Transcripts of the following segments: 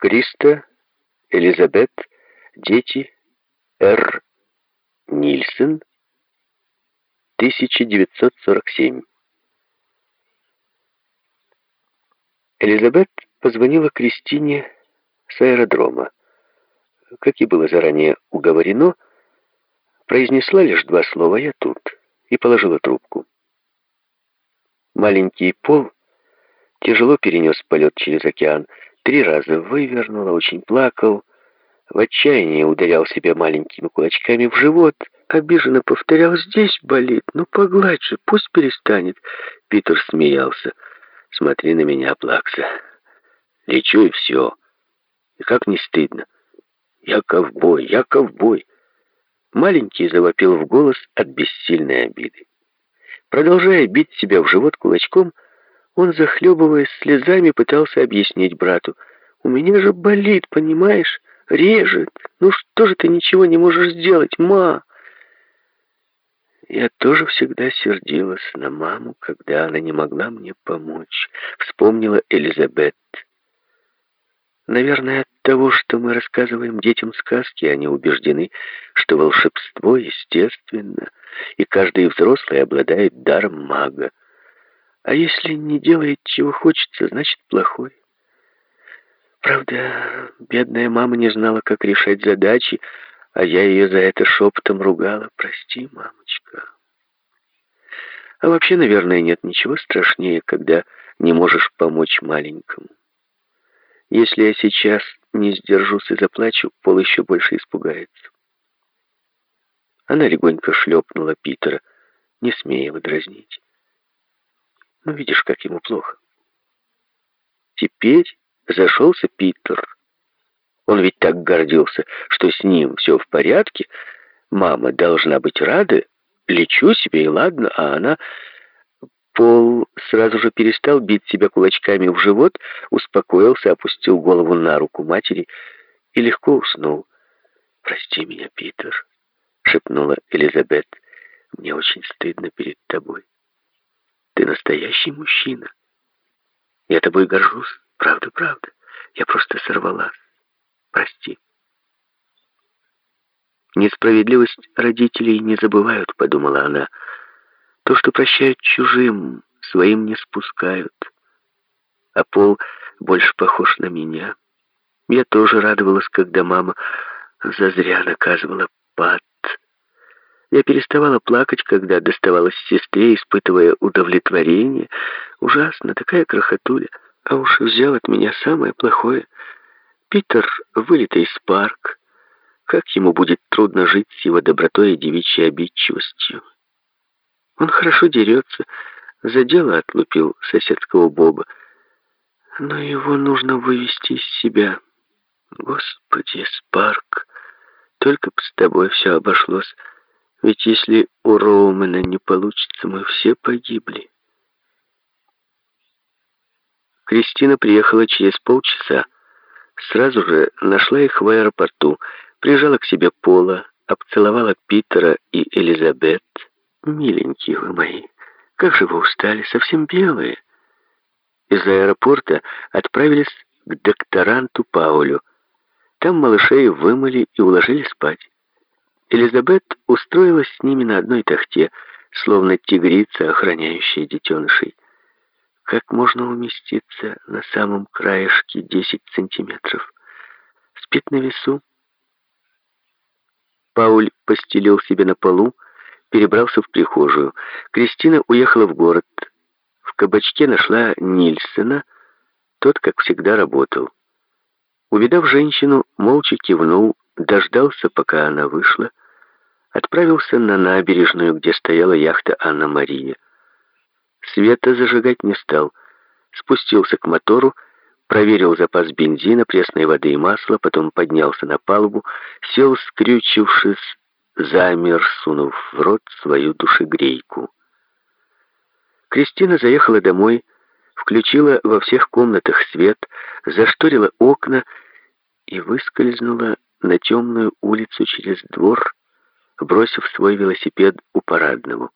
Криста, Элизабет, дети, Р. Нильсон, 1947. Элизабет позвонила Кристине с аэродрома. Как и было заранее уговорено, произнесла лишь два слова «я тут» и положила трубку. Маленький Пол тяжело перенес полет через океан, три раза вывернула, очень плакал, в отчаянии ударял себя маленькими кулачками в живот, обиженно повторял «здесь болит, ну погладь же, пусть перестанет». Питер смеялся. «Смотри на меня, Плакса. Лечу и все. И как не стыдно. Я ковбой, я ковбой». Маленький завопил в голос от бессильной обиды. Продолжая бить себя в живот кулачком, он, захлебываясь слезами, пытался объяснить брату. «У меня же болит, понимаешь? Режет. Ну что же ты ничего не можешь сделать, ма?» Я тоже всегда сердилась на маму, когда она не могла мне помочь, вспомнила Элизабет. Наверное, от того, что мы рассказываем детям сказки, они убеждены, что волшебство естественно, и каждый взрослый обладает даром мага. А если не делает, чего хочется, значит плохой. Правда, бедная мама не знала, как решать задачи, а я ее за это шепотом ругала. «Прости, мамочка». А вообще, наверное, нет ничего страшнее, когда не можешь помочь маленькому. Если я сейчас не сдержусь и заплачу, Пол еще больше испугается. Она легонько шлепнула Питера, не смея его дразнить. Ну, видишь, как ему плохо. Теперь зашелся Питер. Он ведь так гордился, что с ним все в порядке. Мама должна быть рада. Лечу себе, и ладно, а она... Пол сразу же перестал бить себя кулачками в живот, успокоился, опустил голову на руку матери и легко уснул. «Прости меня, Питер», — шепнула Элизабет. «Мне очень стыдно перед тобой. Настоящий мужчина. Я тобой горжусь, правда-правда. Я просто сорвалась. Прости». «Несправедливость родителей не забывают», — подумала она, — то, что прощают чужим, своим не спускают. А Пол больше похож на меня. Я тоже радовалась, когда мама зазря наказывала Пат. Я переставала плакать, когда доставалась сестре, испытывая удовлетворение. Ужасно, такая крохотуля. А уж взял от меня самое плохое. Питер, вылитый из парк. Как ему будет трудно жить с его добротой и девичьей обидчивостью. Он хорошо дерется, за дело отлупил соседского Боба. Но его нужно вывести из себя. Господи, Спарк, только бы с тобой все обошлось. Ведь если у Роумена не получится, мы все погибли. Кристина приехала через полчаса. Сразу же нашла их в аэропорту, прижала к себе Пола, обцеловала Питера и Элизабет, «Миленькие вы мои, как же вы устали, совсем белые!» Из аэропорта отправились к докторанту Паулю. Там малышей вымыли и уложили спать. Элизабет устроилась с ними на одной тахте, словно тигрица, охраняющая детенышей. Как можно уместиться на самом краешке 10 сантиметров? Спит на весу. Пауль постелил себе на полу, перебрался в прихожую. Кристина уехала в город. В кабачке нашла Нильсена. Тот, как всегда, работал. Увидав женщину, молча кивнул, дождался, пока она вышла, отправился на набережную, где стояла яхта Анна-Мария. Света зажигать не стал. Спустился к мотору, проверил запас бензина, пресной воды и масла, потом поднялся на палубу, сел, скрючившись, замер, сунув в рот свою душегрейку. Кристина заехала домой, включила во всех комнатах свет, зашторила окна и выскользнула на темную улицу через двор, бросив свой велосипед у парадного.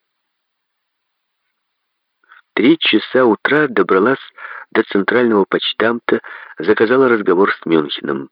три часа утра добралась до центрального почтамта, заказала разговор с Мюнхеном.